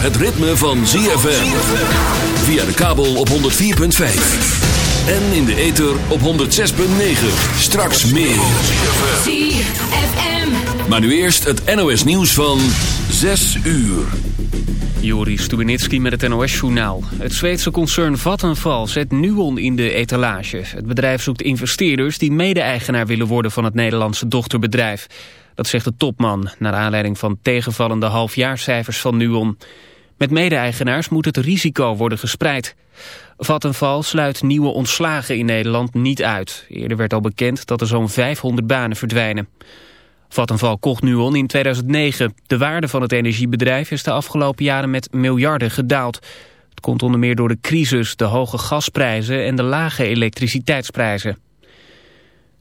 het ritme van ZFM. Via de kabel op 104.5. En in de ether op 106.9. Straks meer. ZFM. Maar nu eerst het NOS nieuws van 6 uur. Joris Stubenitski met het NOS-journaal. Het Zweedse concern Vattenfall zet Nuon in de etalage. Het bedrijf zoekt investeerders die mede-eigenaar willen worden van het Nederlandse dochterbedrijf. Dat zegt de topman, naar aanleiding van tegenvallende halfjaarcijfers van Nuon. Met mede-eigenaars moet het risico worden gespreid. Vattenfall sluit nieuwe ontslagen in Nederland niet uit. Eerder werd al bekend dat er zo'n 500 banen verdwijnen. Vattenfall kocht Nuon in 2009. De waarde van het energiebedrijf is de afgelopen jaren met miljarden gedaald. Het komt onder meer door de crisis, de hoge gasprijzen en de lage elektriciteitsprijzen.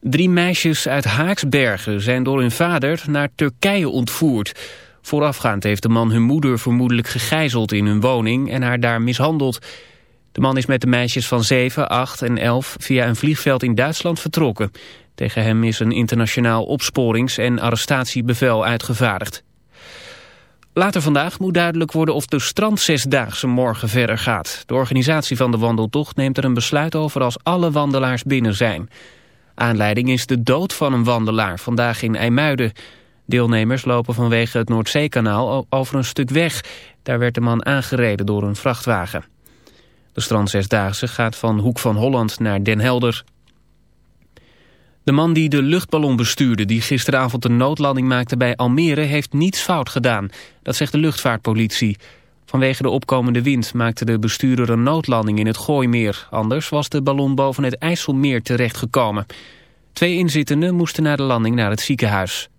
Drie meisjes uit Haaksbergen zijn door hun vader naar Turkije ontvoerd. Voorafgaand heeft de man hun moeder vermoedelijk gegijzeld in hun woning en haar daar mishandeld. De man is met de meisjes van 7, 8 en 11 via een vliegveld in Duitsland vertrokken. Tegen hem is een internationaal opsporings- en arrestatiebevel uitgevaardigd. Later vandaag moet duidelijk worden of de strandzesdaagse morgen verder gaat. De organisatie van de wandeltocht neemt er een besluit over als alle wandelaars binnen zijn. Aanleiding is de dood van een wandelaar vandaag in IJmuiden. Deelnemers lopen vanwege het Noordzeekanaal over een stuk weg. Daar werd de man aangereden door een vrachtwagen. De strandzesdaagse gaat van Hoek van Holland naar Den Helder. De man die de luchtballon bestuurde die gisteravond een noodlanding maakte bij Almere heeft niets fout gedaan. Dat zegt de luchtvaartpolitie. Vanwege de opkomende wind maakte de bestuurder een noodlanding in het Gooimeer. Anders was de ballon boven het IJsselmeer terechtgekomen. Twee inzittenden moesten na de landing naar het ziekenhuis.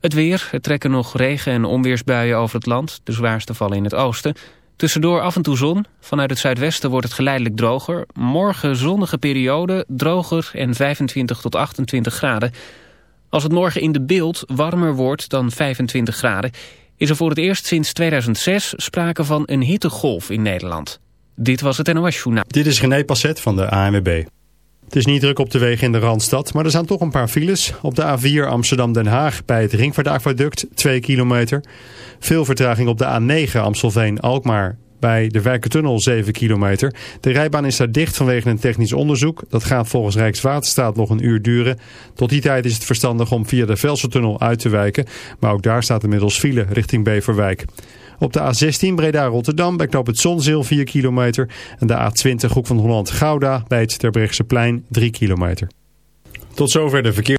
Het weer, er trekken nog regen- en onweersbuien over het land. De zwaarste vallen in het oosten. Tussendoor af en toe zon. Vanuit het zuidwesten wordt het geleidelijk droger. Morgen zonnige periode, droger en 25 tot 28 graden. Als het morgen in de beeld warmer wordt dan 25 graden... is er voor het eerst sinds 2006 sprake van een hittegolf in Nederland. Dit was het NOS Journaal. Dit is René Passet van de ANWB. Het is niet druk op de wegen in de Randstad, maar er zijn toch een paar files. Op de A4 Amsterdam-Den Haag bij het Ringvaartaquaduct 2 kilometer. Veel vertraging op de A9 Amstelveen-Alkmaar bij de Wijkertunnel 7 kilometer. De rijbaan is daar dicht vanwege een technisch onderzoek. Dat gaat volgens Rijkswaterstaat nog een uur duren. Tot die tijd is het verstandig om via de Velsertunnel uit te wijken. Maar ook daar staat inmiddels file richting Beverwijk. Op de A16 Breda-Rotterdam bij knop het Zonzeel 4 kilometer. En de A20 Hoek van Holland-Gouda bij het Terbrechtseplein 3 kilometer. Tot zover de verkeer.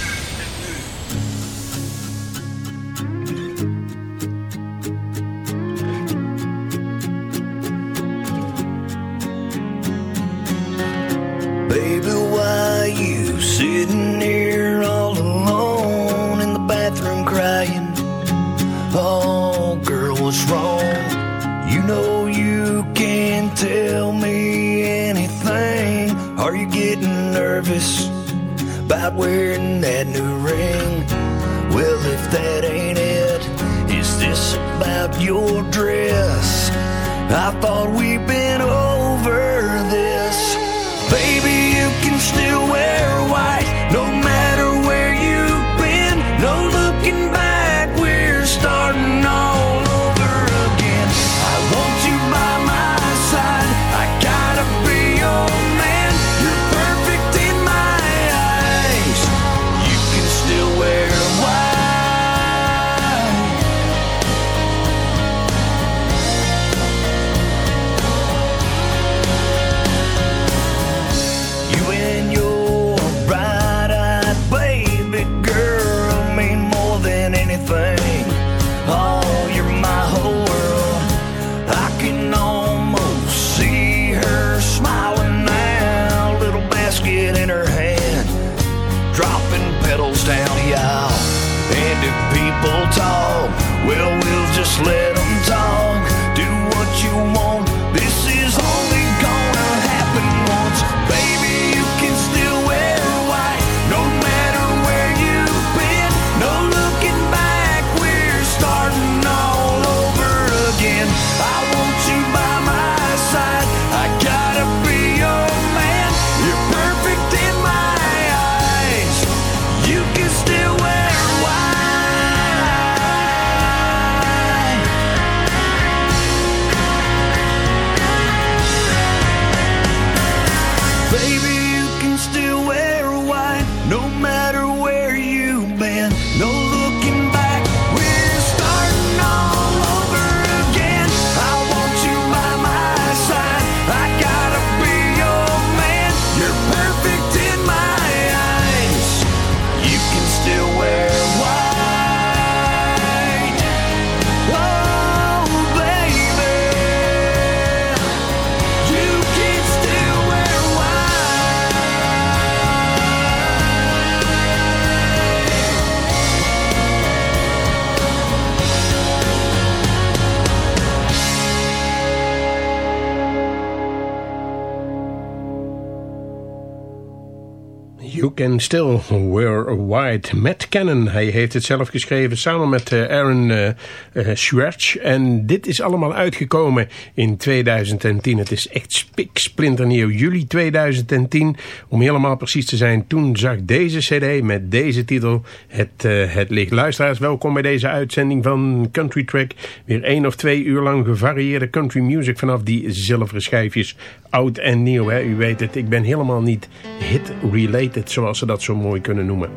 Can Still Wear White. Matt Cannon, hij heeft het zelf geschreven samen met eh, Aaron uh, uh, Schwartz. En dit is allemaal uitgekomen in 2010. Het is echt spik splinternieuw. Juli 2010, om helemaal precies te zijn. Toen zag deze cd met deze titel het, het licht. Luisteraars, welkom bij deze uitzending van Country Track. Weer één of twee uur lang gevarieerde country music vanaf die zilveren schijfjes. Oud en nieuw, hè? u weet het. Ik ben helemaal niet hit-related, zoals ze dat zo mooi kunnen noemen.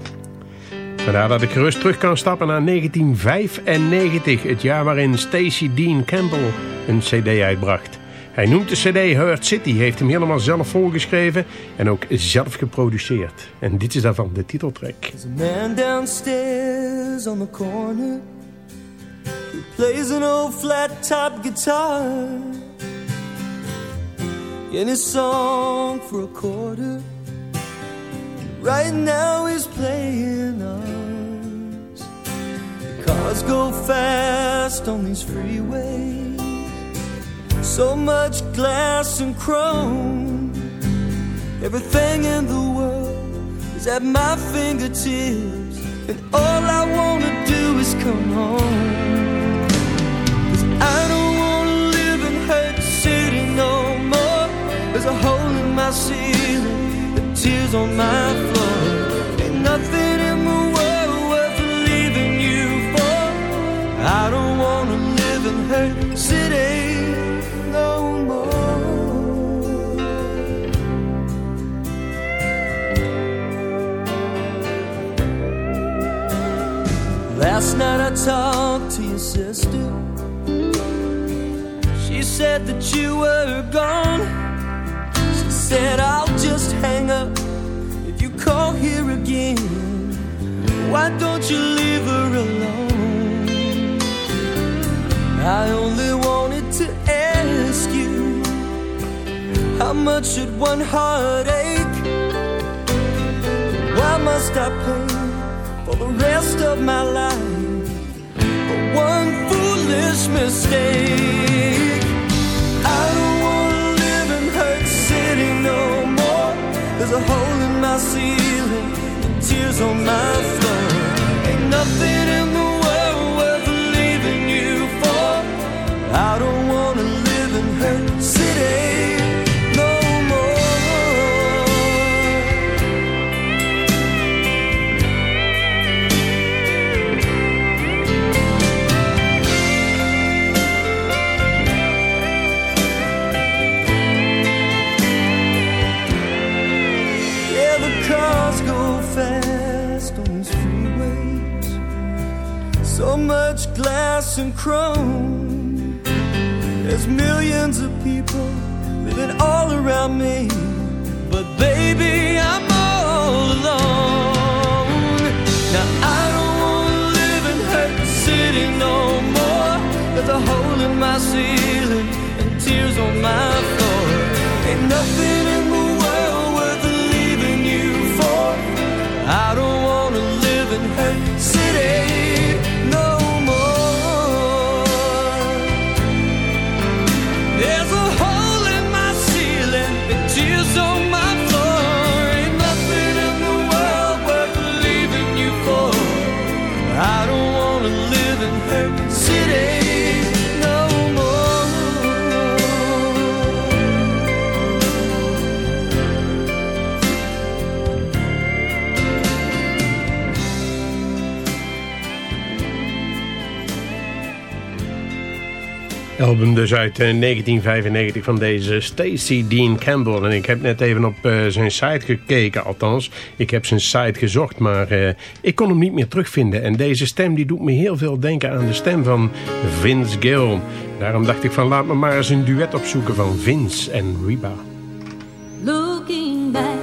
Vandaar dat ik gerust terug kan stappen naar 1995, het jaar waarin Stacey Dean Campbell een cd uitbracht. Hij noemt de cd Hurt City, heeft hem helemaal zelf volgeschreven en ook zelf geproduceerd. En dit is daarvan de titeltrack. There's a man downstairs on the corner plays an old flat top guitar. In his song for a quarter, right now he's playing us. The cars go fast on these freeways, so much glass and chrome. Everything in the world is at my fingertips, and all I wanna do is come home. 'Cause I don't wanna live in Hurt City no more. There's a hole in my ceiling, tears on my floor. Ain't nothing in the world worth leaving you for. I don't wanna live in Hurt City no more. Last night I talked to your sister. She said that you were gone. Said, I'll just hang up if you call here again. Why don't you leave her alone? I only wanted to ask you how much should one heart ache? Why must I pay for the rest of my life for one foolish mistake? There's a hole in my ceiling and tears on my floor. Ain't nothing in the world worth leaving you for. I don't and chrome. There's millions of people living all around me. But baby, I'm all alone. Now I don't wanna live in hurt city no more. There's a hole in my ceiling and tears on my floor. Ain't nothing Album dus uit eh, 1995 van deze Stacey Dean Campbell. En ik heb net even op eh, zijn site gekeken, althans. Ik heb zijn site gezocht, maar eh, ik kon hem niet meer terugvinden. En deze stem die doet me heel veel denken aan de stem van Vince Gill. Daarom dacht ik van laat me maar eens een duet opzoeken van Vince en Reba. Looking back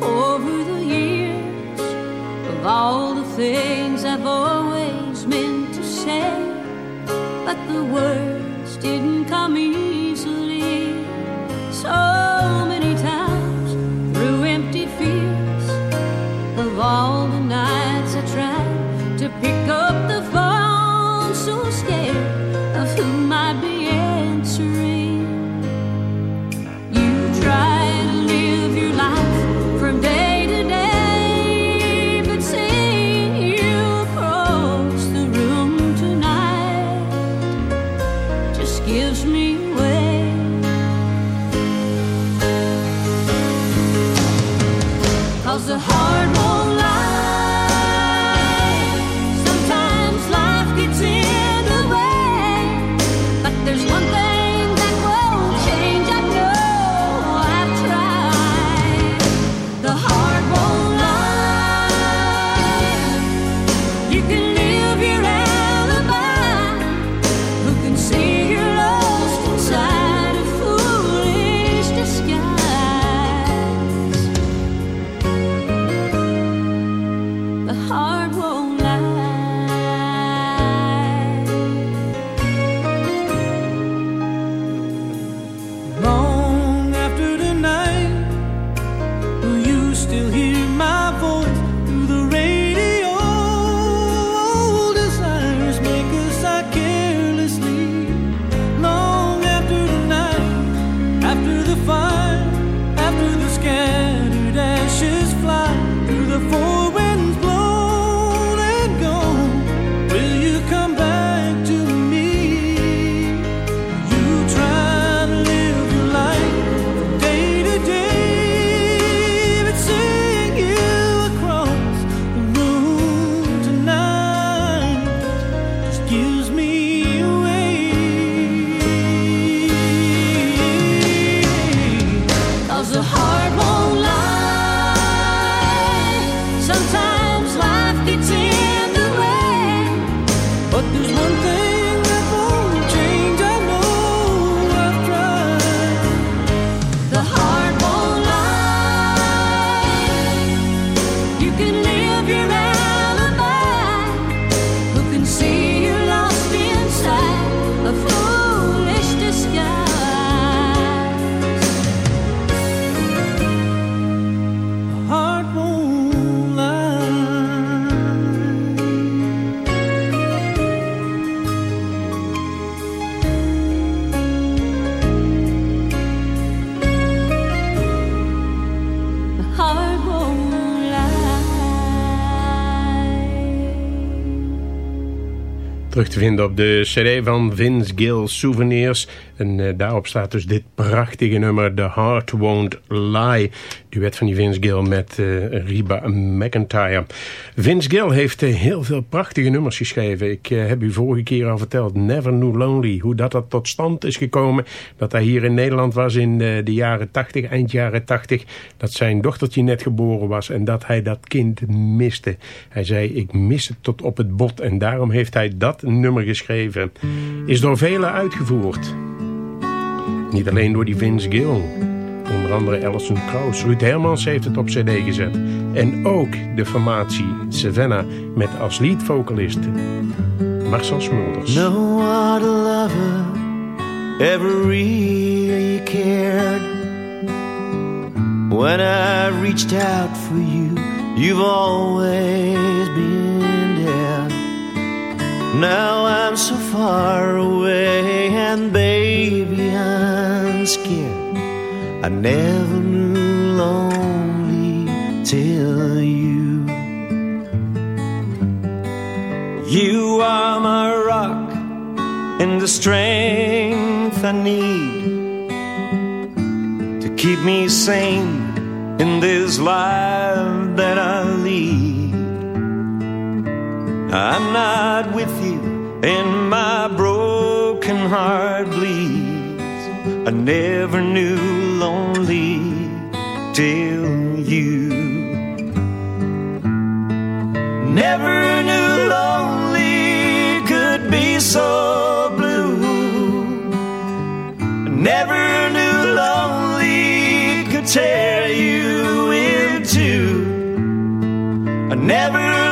over the years of all the things I've always meant to say, but the words didn't come easily. Te vinden op de cd van Vince Gill Souvenirs. En eh, daarop staat dus dit prachtige nummer The Heart Won't Lie. Duet van die Vince Gill met eh, Reba McIntyre. Vince Gill heeft eh, heel veel prachtige nummers geschreven. Ik eh, heb u vorige keer al verteld, Never Knew Lonely. Hoe dat, dat tot stand is gekomen. Dat hij hier in Nederland was in de jaren 80, eind jaren 80. Dat zijn dochtertje net geboren was en dat hij dat kind miste. Hij zei, ik mis het tot op het bot. En daarom heeft hij dat nummer geschreven. Is door velen uitgevoerd. Niet alleen door die Vince Gill. Onder andere Alison Krauss. Ruud Hermans heeft het op cd gezet. En ook de formatie Savannah met als leadvocalist Marcel Smulders. No other lover cared. When I reached out for you, you've always. Now I'm so far away, and baby, I'm scared. I never knew lonely till you. You are my rock and the strength I need to keep me sane in this life that I. I'm not with you, and my broken heart bleeds. I never knew lonely till you. Never knew lonely could be so blue. Never knew lonely could tear you in two. I never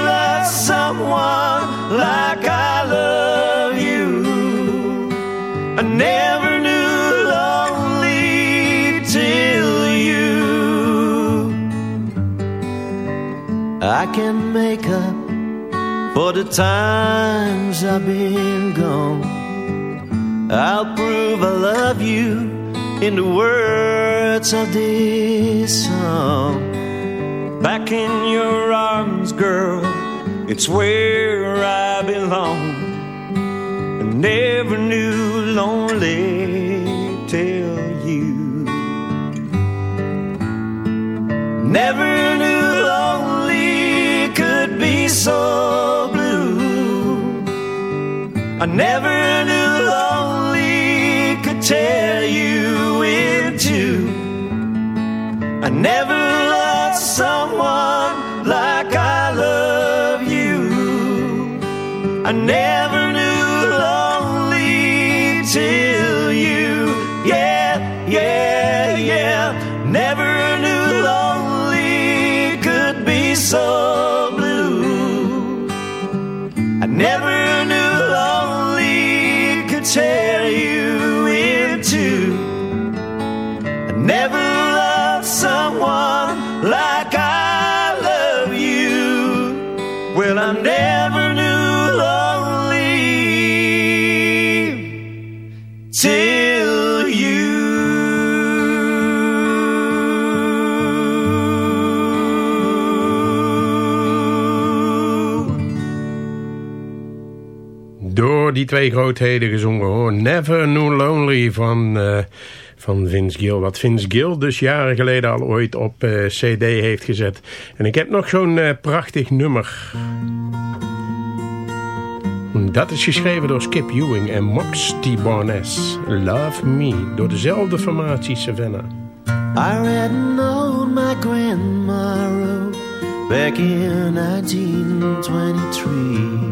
someone like I love you. I never knew lonely till you. I can make up for the times I've been gone. I'll prove I love you in the words of this song. Back in your arms, girl, it's where I belong. I never knew lonely till you. Never knew lonely could be so blue. I never knew lonely could tear you in two. I never loved someone never twee grootheden gezongen hoor. Never Knew Lonely van, eh, van Vince Gill. Wat Vince Gill dus jaren geleden al ooit op eh, cd heeft gezet. En ik heb nog zo'n eh, prachtig nummer. Dat is geschreven door Skip Ewing en Mox T. Barnes. Love Me, door dezelfde formatie Savannah. I a note my grandma back in 1923.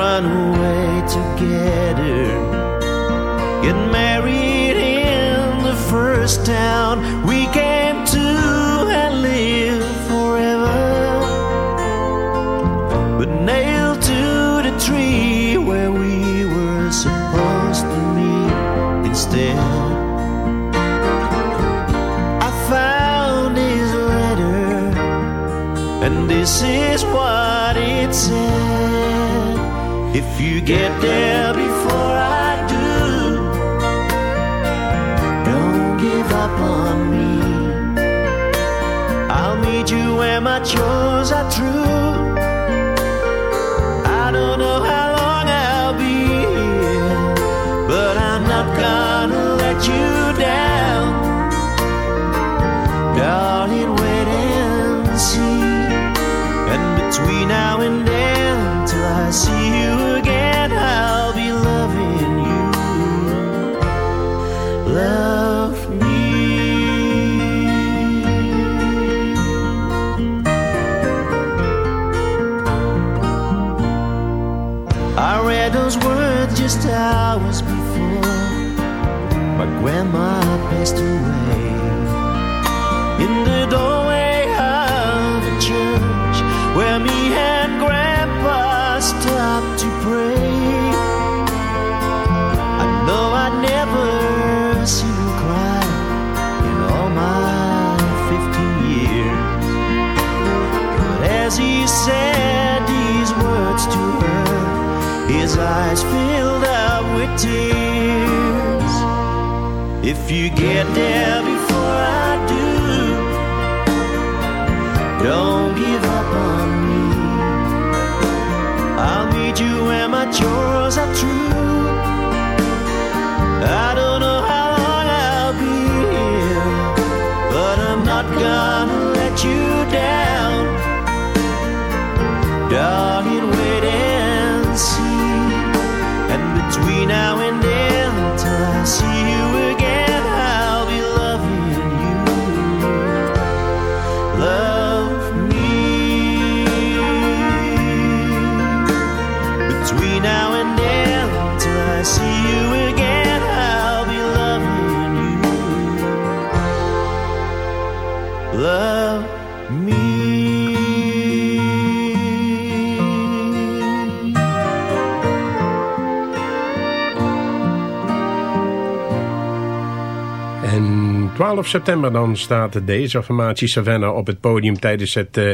run away together. Get married in the first town we came to and live forever. But nailed to the tree where we were supposed to meet instead. I found his letter, and this is what it says. If you get there before I do, don't give up on me. I'll meet you where my chores are true. I don't know how long I'll be here, but I'm not gonna let you my grandma passed away. In the doorway If you get there before I do, don't give up on me. I'll meet you where my chores are true. 12 september dan staat deze formatie Savannah op het podium tijdens het eh,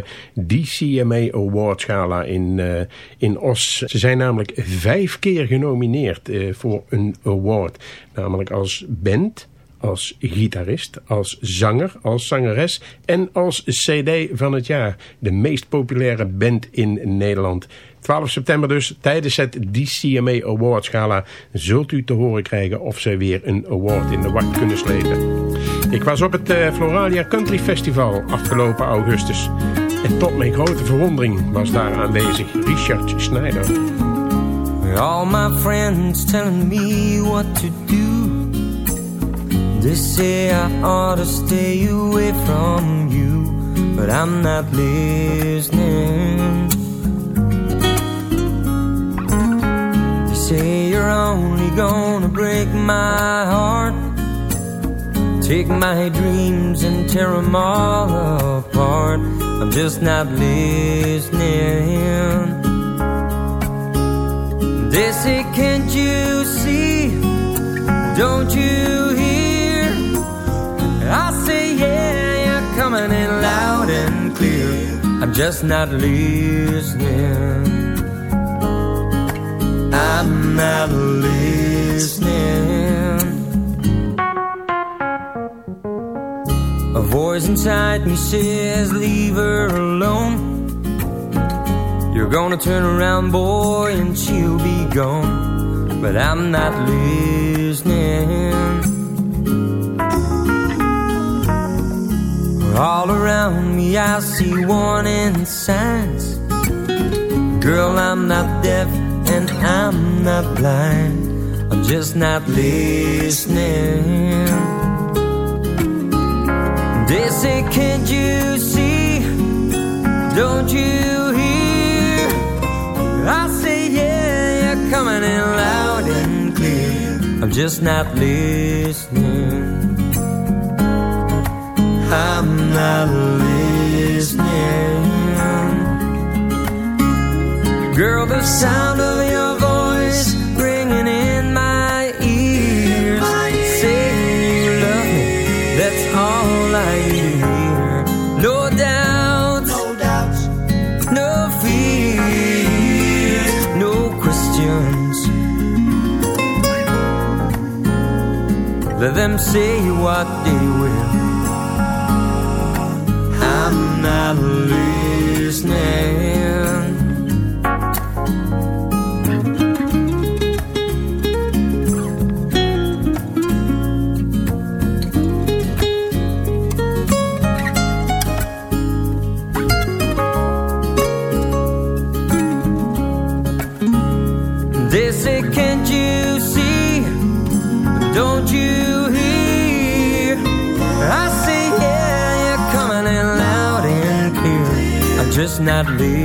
DCMA Awards Gala in, eh, in Os. Ze zijn namelijk vijf keer genomineerd eh, voor een award. Namelijk als band, als gitarist, als zanger, als zangeres en als CD van het jaar. De meest populaire band in Nederland. 12 september dus, tijdens het DCMA Awards Gala... zult u te horen krijgen of ze weer een award in de wacht kunnen slepen. Ik was op het eh, Floralia Country Festival afgelopen augustus. En tot mijn grote verwondering was daar aanwezig Richard Schneider. All my friends telling me what to do. Say I ought to stay away from you, but I'm not listening. You're only gonna break my heart, take my dreams and tear them all apart. I'm just not listening. They say, can't you see? Don't you hear? I say, yeah, you're coming in loud and clear. I'm just not listening. I'm not listening. A voice inside me says, leave her alone. You're gonna turn around, boy, and she'll be gone. But I'm not listening. All around me, I see warning signs. Girl, I'm not deaf and I'm not blind. I'm just not listening. They say, can't you see? Don't you hear? I say, yeah, you're coming in loud and clear. I'm just not listening. I'm not listening. Girl, the sound of your voice ringing in my ears. Saying you love me, that's all I need to hear. No doubts, no doubts, no no questions. Let them say what they will. Not listening.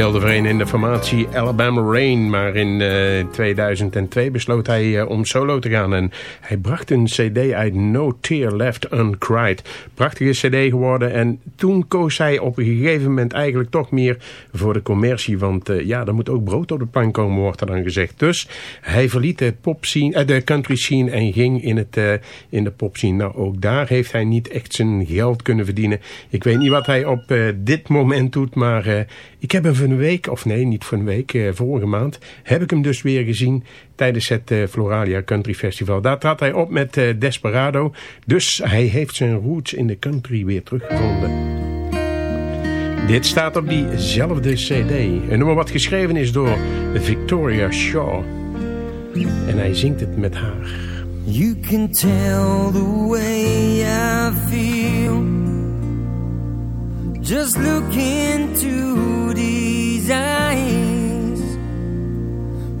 Speelde voor een in de formatie Alabama Rain, maar in eh, 2002 besloot hij eh, om solo te gaan. En hij bracht een cd uit No Tear Left Uncried. Prachtige cd geworden en toen koos hij op een gegeven moment eigenlijk toch meer voor de commercie. Want eh, ja, er moet ook brood op de pan komen, wordt er dan gezegd. Dus hij verliet de, pop scene, eh, de country scene en ging in, het, eh, in de pop scene. Nou, ook daar heeft hij niet echt zijn geld kunnen verdienen. Ik weet niet wat hij op eh, dit moment doet, maar eh, ik heb van een week, of nee, niet van een week, eh, vorige maand, heb ik hem dus weer gezien tijdens het eh, Floralia Country Festival. Daar trad hij op met eh, Desperado, dus hij heeft zijn roots in de country weer teruggevonden. Dit staat op diezelfde cd. Een nummer wat geschreven is door Victoria Shaw. En hij zingt het met haar. You can tell the way I feel. Just look into these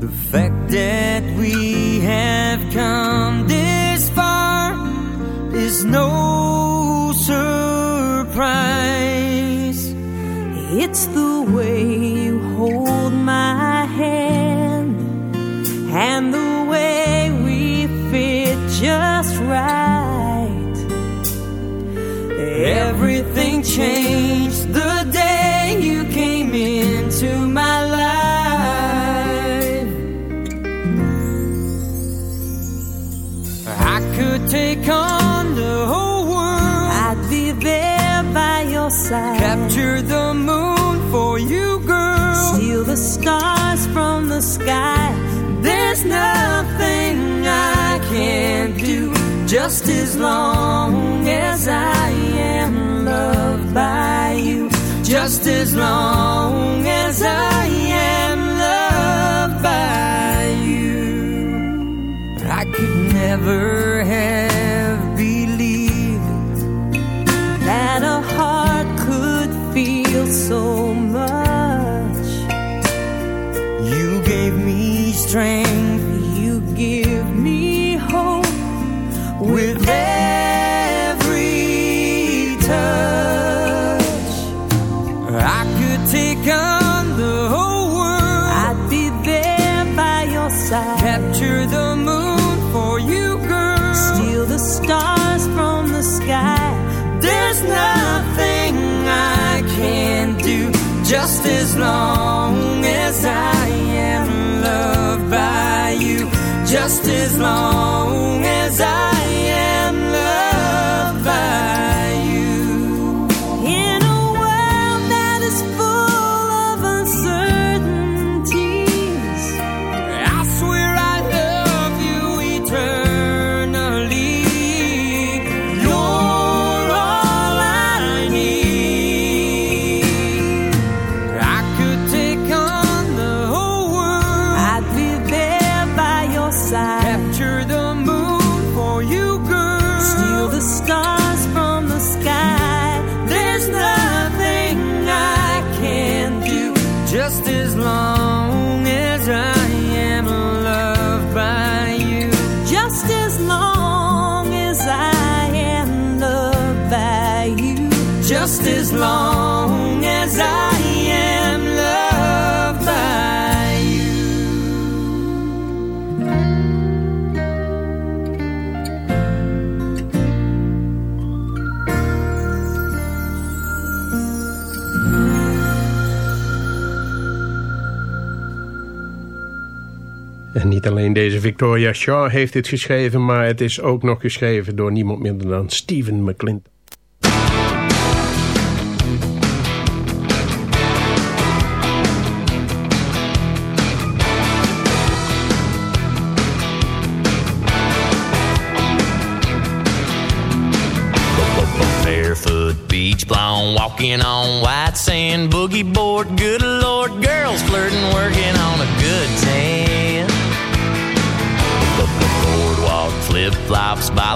The fact that we have come this far is no surprise. It's the way you hold my hand and the way we fit just right. Everything changed sky. There's nothing I can't do. Just as long as I am loved by you. Just as long as I am loved by you. I could never have En niet alleen deze Victoria Shaw heeft dit geschreven... maar het is ook nog geschreven door niemand minder dan Stephen McClinton. walking on white sand, boogie board, good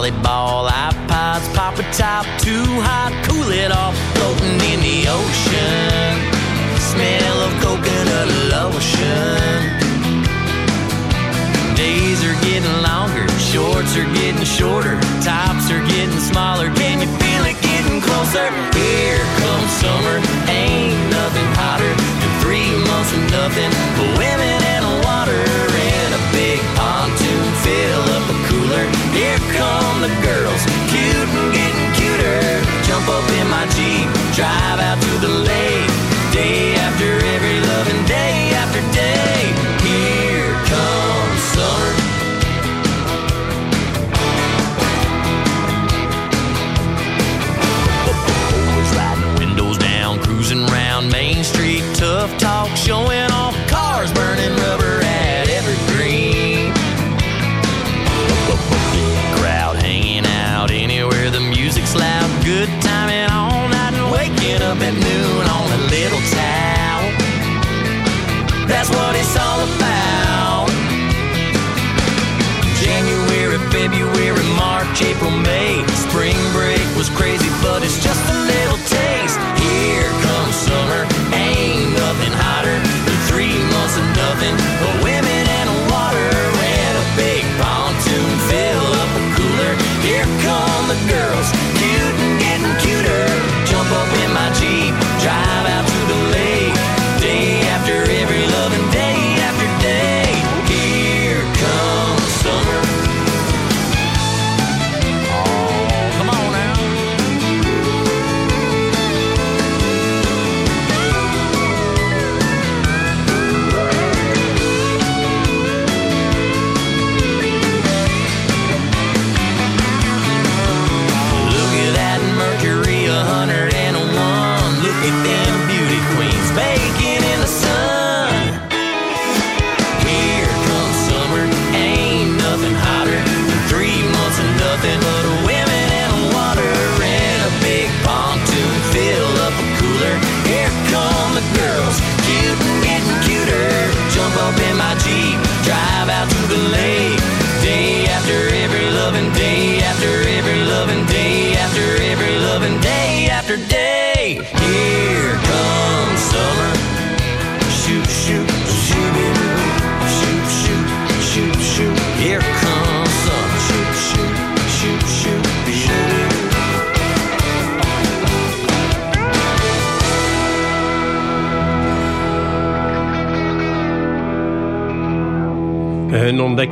volleyball, iPods, pop a top too hot, cool it off, floating in the ocean. Smell of coconut lotion. Days are getting longer, shorts are getting shorter, tops are getting smaller. Can you feel it getting closer? Here comes summer, ain't nothing hotter than three months of nothing Jeep, drive out. people make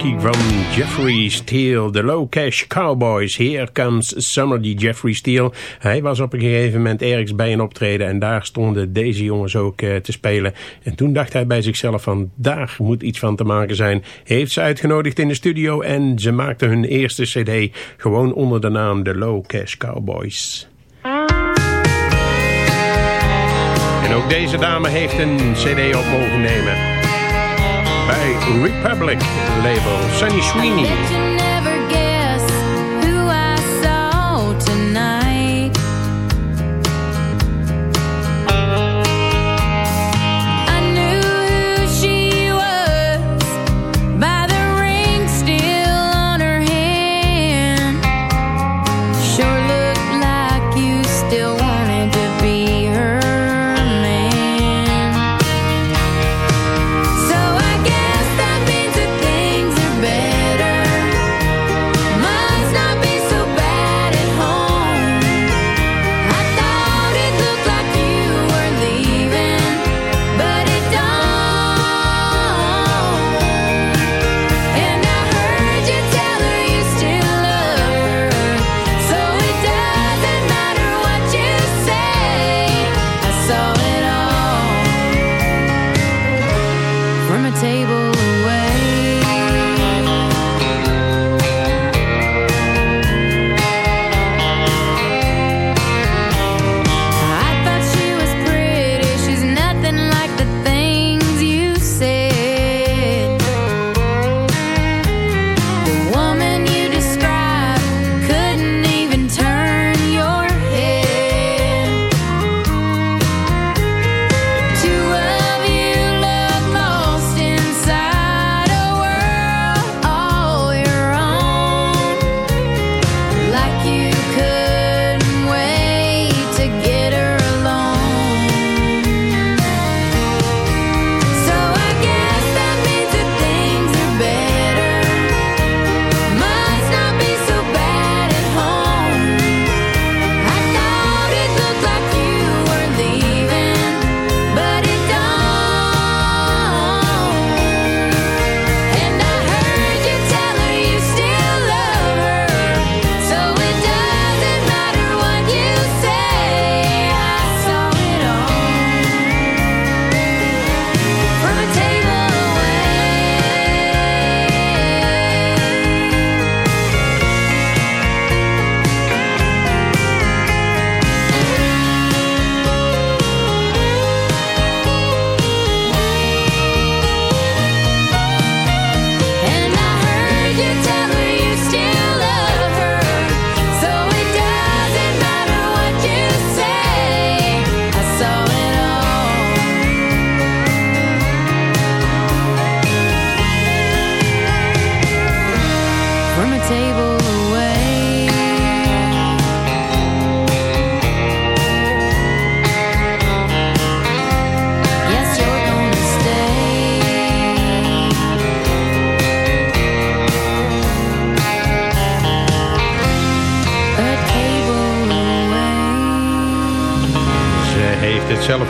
Van Jeffrey Steele. De Low Cash Cowboys. Here Comes Summer, die Jeffrey Steele. Hij was op een gegeven moment ergens bij een optreden... en daar stonden deze jongens ook eh, te spelen. En toen dacht hij bij zichzelf van... daar moet iets van te maken zijn. Heeft ze uitgenodigd in de studio... en ze maakten hun eerste cd gewoon onder de naam de Low Cash Cowboys. En ook deze dame heeft een cd op mogen nemen. bij Republic label Sunny Sweeney.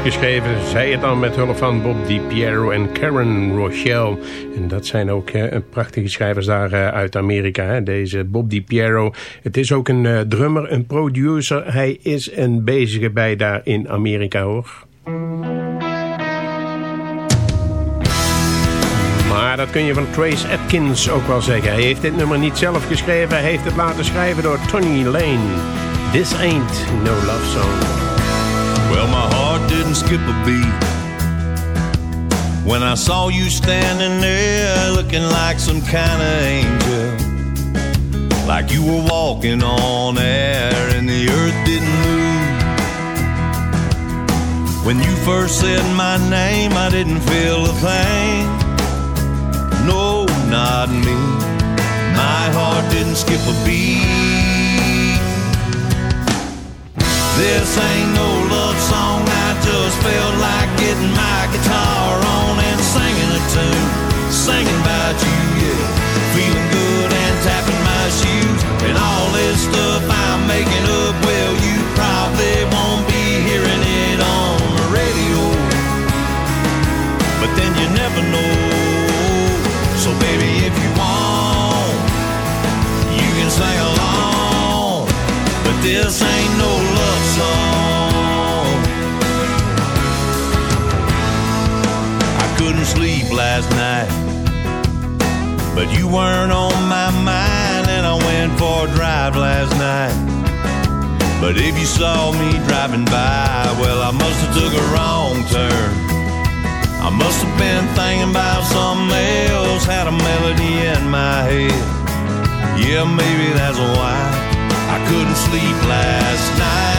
Geschreven, zij het dan met hulp van Bob DiPiero en Karen Rochelle. En dat zijn ook eh, prachtige schrijvers daar eh, uit Amerika, hè? deze Bob DiPiero. Het is ook een eh, drummer, een producer. Hij is een bezige bij daar in Amerika hoor. Maar dat kun je van Trace Atkins ook wel zeggen. Hij heeft dit nummer niet zelf geschreven, hij heeft het laten schrijven door Tony Lane. This ain't no love song. Well, my didn't skip a beat when I saw you standing there looking like some kind of angel. Like you were walking on air and the earth didn't move. When you first said my name, I didn't feel a thing. No, not me. My heart didn't skip a beat. This ain't no love song. Just felt like getting my guitar on and singing a tune, singing about you, yeah. Feeling good and tapping my shoes and all this stuff I'm making up. Well, you probably won't be hearing it on the radio, but then you never know. So, baby, if you want, you can sing along. But this ain't no last night, but you weren't on my mind, and I went for a drive last night. But if you saw me driving by, well, I must have took a wrong turn. I must have been thinking about something else, had a melody in my head. Yeah, maybe that's why I couldn't sleep last night.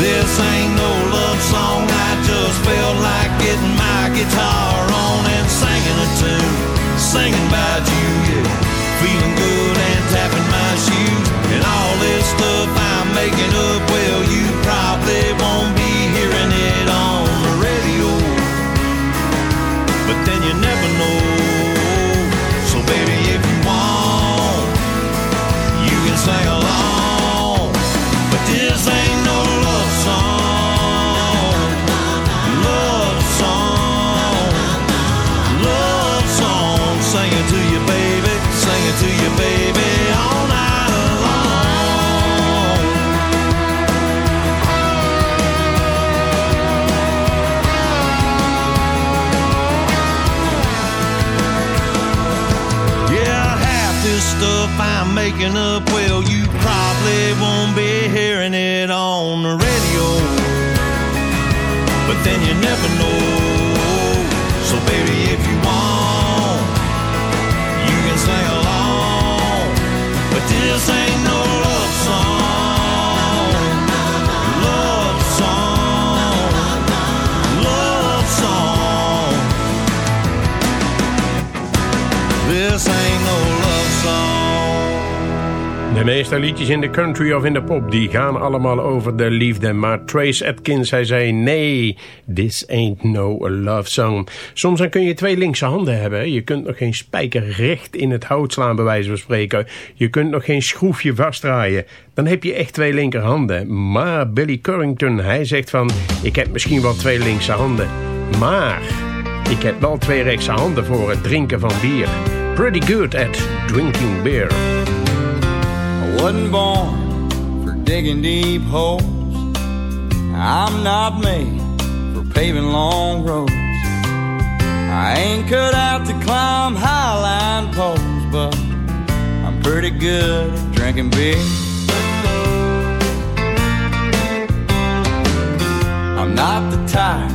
This ain't no just felt like getting my guitar on and singing a tune, singing about you, yeah. Feeling good and tapping my shoes, and all this stuff I'm making up, well, I'm up, well, you probably won't be hearing it on the radio. But then you never know. De meeste liedjes in de country of in de pop, die gaan allemaal over de liefde. Maar Trace Atkins, hij zei, nee, this ain't no love song. Soms dan kun je twee linkse handen hebben. Je kunt nog geen spijker recht in het hout slaan, bij wijze van spreken. Je kunt nog geen schroefje vastdraaien. Dan heb je echt twee linkerhanden. Maar Billy Currington, hij zegt van, ik heb misschien wel twee linkse handen. Maar ik heb wel twee rechtse handen voor het drinken van bier. Pretty good at drinking beer. Wasn't born for digging deep holes. I'm not made for paving long roads. I ain't cut out to climb highline poles, but I'm pretty good at drinking beer. I'm not the type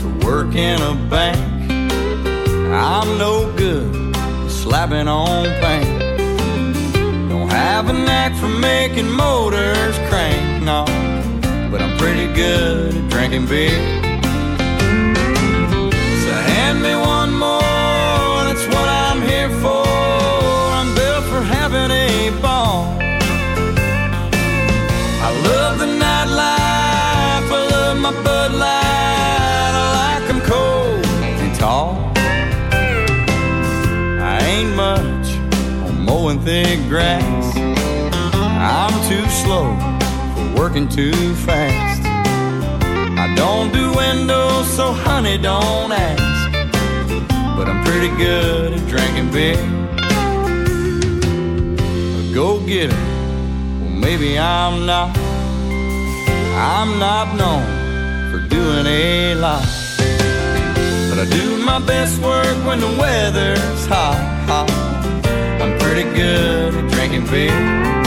to work in a bank. I'm no good slapping on paint. Have a knack for making motors crank, no. But I'm pretty good at drinking beer. So hand me one more, that's what I'm here for. I'm built for having a ball. I love the nightlife, I love my Bud Light. I like 'em cold and tall. I ain't much on mowing thick grass. Too slow for working too fast. I don't do windows, so honey, don't ask. But I'm pretty good at drinking beer. A go getter, well, maybe I'm not. I'm not known for doing a lot. But I do my best work when the weather's hot, hot. I'm pretty good at drinking beer.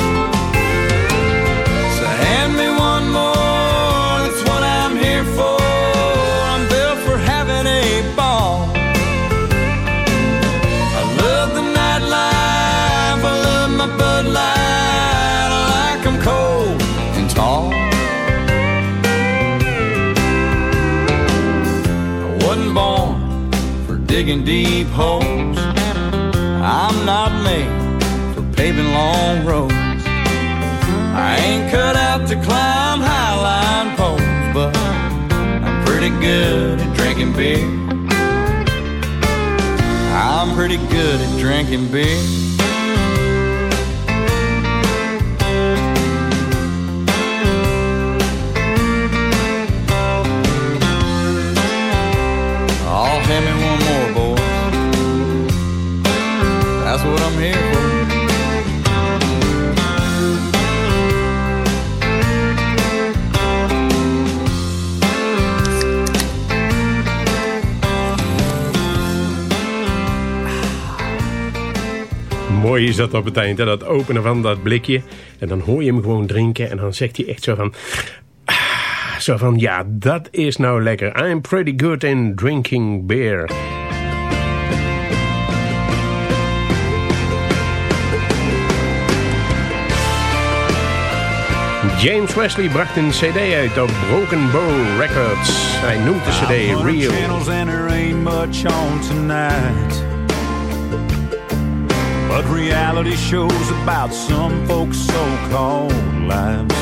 Digging deep holes. I'm not made for paving long roads. I ain't cut out to climb highline poles, but I'm pretty good at drinking beer. I'm pretty good at drinking beer. Mooi is dat op het eind, hè? dat openen van dat blikje. En dan hoor je hem gewoon drinken en dan zegt hij echt zo van... ah, Zo van, ja, dat is nou lekker. I'm pretty good in drinking beer. James Wesley bracht een cd uit op Broken Bow Records. Hij noemt de cd Real. But reality shows about some folks' so-called lives.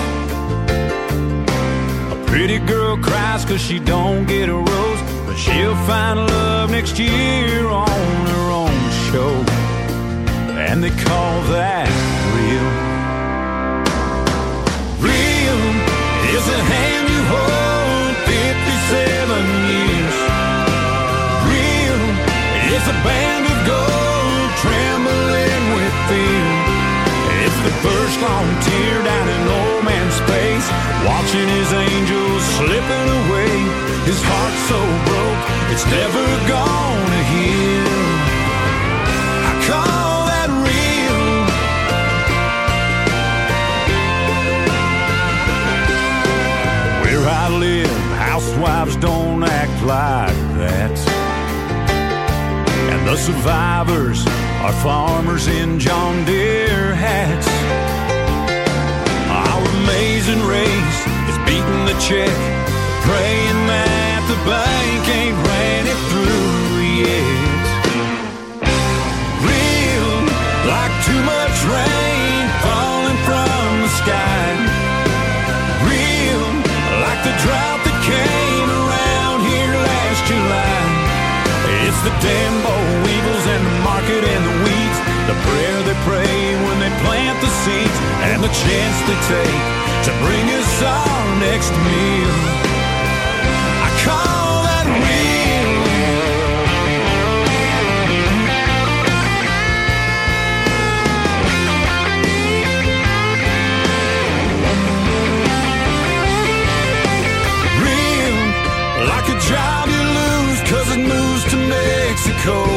A pretty girl cries cause she don't get a rose, but she'll find love next year on her own show. And they call that real. Real is the hand you hold 57 years. Real is a band first long tear down an old man's face, watching his angels slipping away. His heart so broke, it's never gonna heal. I call that real. Where I live, housewives don't act like that. The survivors are farmers in John Deere hats. Our amazing race is beating the check, praying that the bank ain't ran it through yet. Real, like too much rain falling from the sky. Real, like the drought that came around here last July. It's the damn And the chance they take to bring us our next meal. I call that real. Real, like a job you lose cause it moves to Mexico.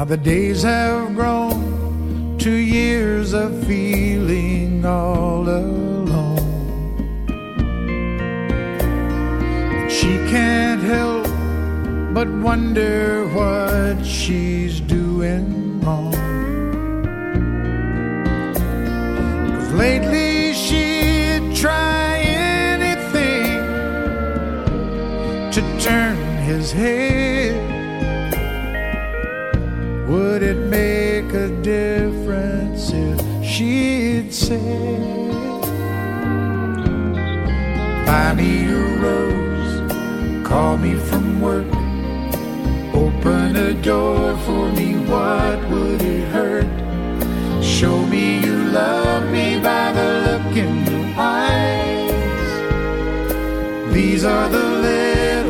Now the days have grown to years of feeling all alone. She can't help but wonder what she's doing wrong. Cause lately she'd try anything to turn his head. Say, Buy me a rose, call me from work, open a door for me, what would it hurt? Show me you love me by the look in your eyes. These are the little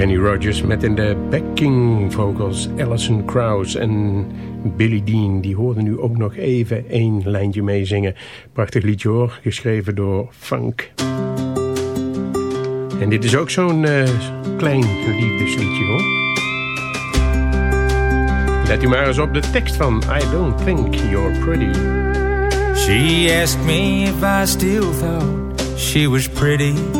Kenny Rogers met in de backing vocals Alison Krauss en Billy Dean. Die hoorden nu ook nog even één lijntje meezingen. Prachtig liedje hoor, geschreven door Funk. En dit is ook zo'n eh, klein liefdesliedje hoor. Let u maar eens op de tekst van I Don't Think You're Pretty. She asked me if I still thought she was pretty.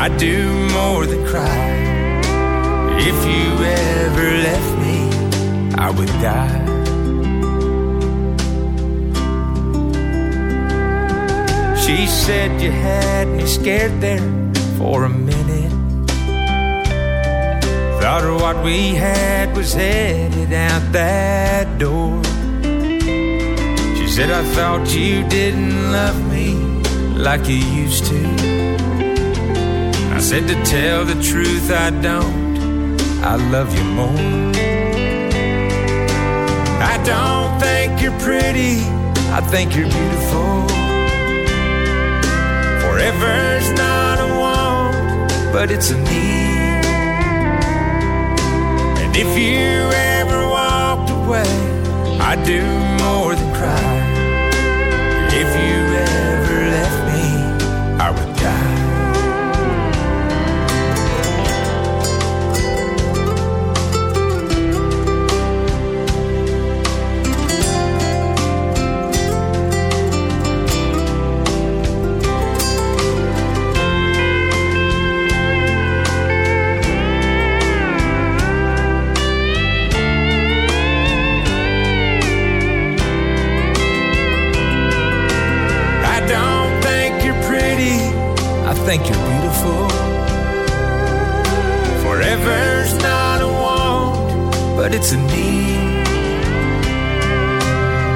I'd do more than cry. If you ever left me, I would die. She said you had me scared there for a minute. Thought what we had was headed out that door. She said I thought you didn't love me like you used to. Said, to tell the truth, I don't. I love you more. I don't think you're pretty, I think you're beautiful. Forever's not a want, but it's a need. And if you ever walked away, I'd do more than cry. If you think you're beautiful. Forever's not a want, but it's a need.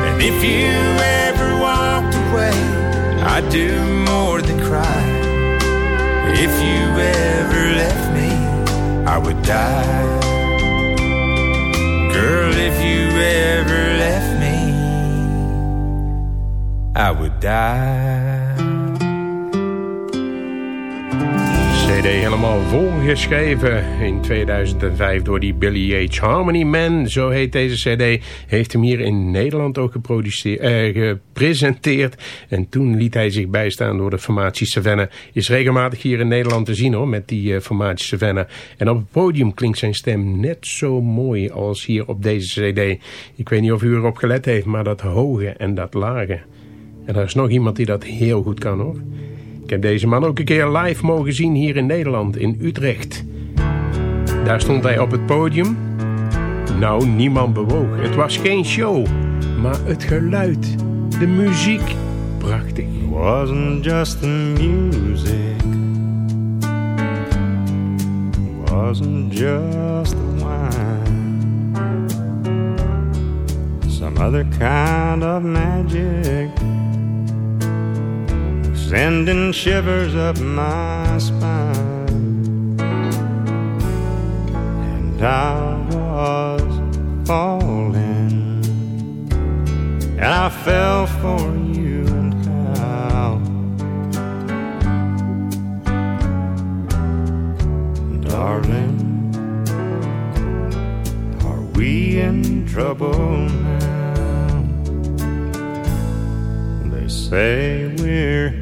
And if you ever walked away, I'd do more than cry. If you ever left me, I would die. Girl, if you ever left me, I would die. CD helemaal volgeschreven in 2005 door die Billy H. Harmony Man, zo heet deze CD. Heeft hem hier in Nederland ook eh, gepresenteerd. En toen liet hij zich bijstaan door de formatie Savannah. Is regelmatig hier in Nederland te zien hoor, met die eh, formatie Savannah. En op het podium klinkt zijn stem net zo mooi als hier op deze CD. Ik weet niet of u erop gelet heeft, maar dat hoge en dat lage. En er is nog iemand die dat heel goed kan hoor. Ik heb deze man ook een keer live mogen zien hier in Nederland, in Utrecht. Daar stond hij op het podium. Nou, niemand bewoog. Het was geen show, maar het geluid, de muziek, prachtig. It wasn't just the music. It wasn't just the wine. Some other kind of magic. Sending shivers up my spine. And I was falling. And I fell for you and how. Darling, are we in trouble now? They say we're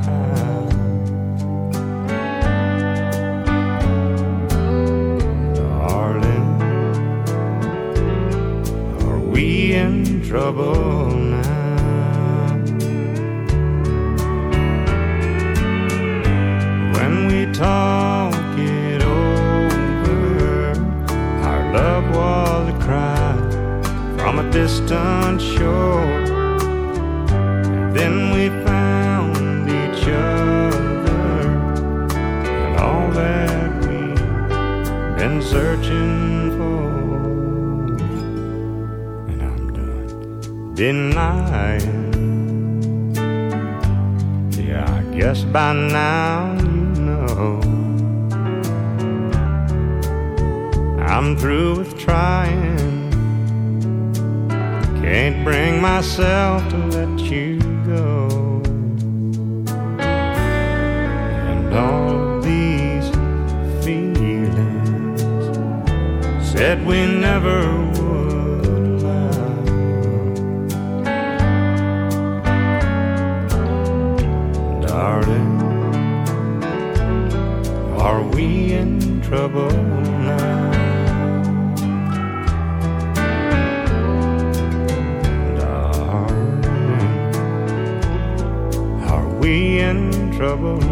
Trouble now? When we talk it over, our love was a cry from a distant shore. Then we found each other, and all that we've been searching denying. Yeah, I guess by now you know I'm through with trying. Can't bring myself to let you go. And all these feelings said we never trouble?